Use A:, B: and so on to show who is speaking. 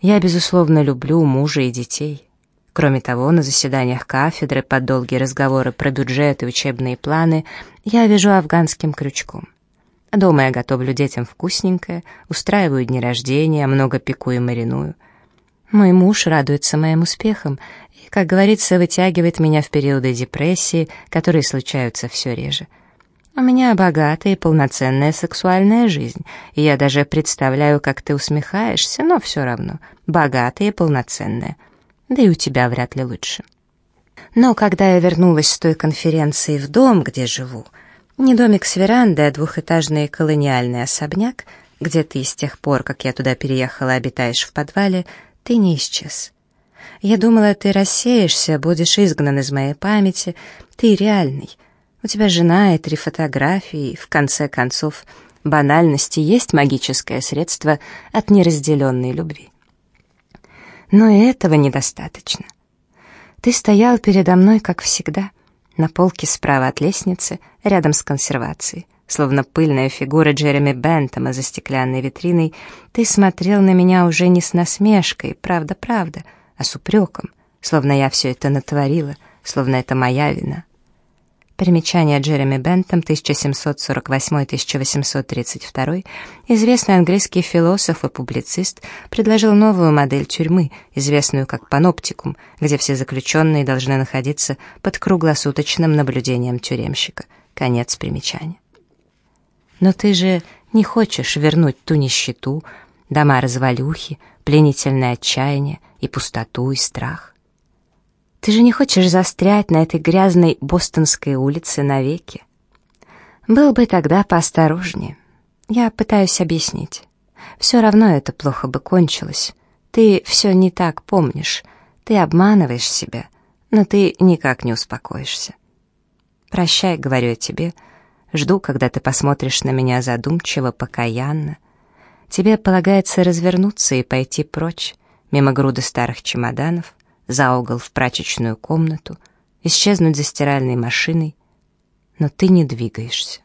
A: Я, безусловно, люблю мужа и детей. Кроме того, на заседаниях кафедры под долгие разговоры про бюджет и учебные планы я вяжу афганским крючком. Дома я готовлю детям вкусненькое, устраиваю дни рождения, много пеку и мариную. Мой муж радуется моим успехам и, как говорится, вытягивает меня в периоды депрессии, которые случаются все реже. У меня богатая и полноценная сексуальная жизнь, и я даже представляю, как ты усмехаешься, но все равно, богатая и полноценная. Да и у тебя вряд ли лучше. Но когда я вернулась с той конференции в дом, где живу, не домик с верандой, а двухэтажный колониальный особняк, где ты с тех пор, как я туда переехала, обитаешь в подвале, ты не исчез. Я думала, ты рассеешься, будешь изгнан из моей памяти, ты реальный — у тебя жена и три фотографии, и, в конце концов, банальности есть магическое средство от неразделенной любви. Но и этого недостаточно. Ты стоял передо мной, как всегда, на полке справа от лестницы, рядом с консервацией. Словно пыльная фигура Джереми Бентома за стеклянной витриной, ты смотрел на меня уже не с насмешкой, правда-правда, а с упреком, словно я все это натворила, словно это моя вина. Примечание Джереми Бентом, 1748-1832, известный английский философ и публицист, предложил новую модель тюрьмы, известную как паноптикум, где все заключенные должны находиться под круглосуточным наблюдением тюремщика. Конец примечания. Но ты же не хочешь вернуть ту нищету, дома-развалюхи, пленительное отчаяние и пустоту и страх. Ты же не хочешь застрять на этой грязной бостонской улице навеки? Был бы тогда поосторожнее. Я пытаюсь объяснить. Все равно это плохо бы кончилось. Ты все не так помнишь. Ты обманываешь себя, но ты никак не успокоишься. Прощай, говорю я тебе. Жду, когда ты посмотришь на меня задумчиво, покаянно. Тебе полагается развернуться и пойти прочь, мимо груды старых чемоданов, за угол в прачечную комнату, исчезнуть за стиральной машиной, но ты не двигаешься.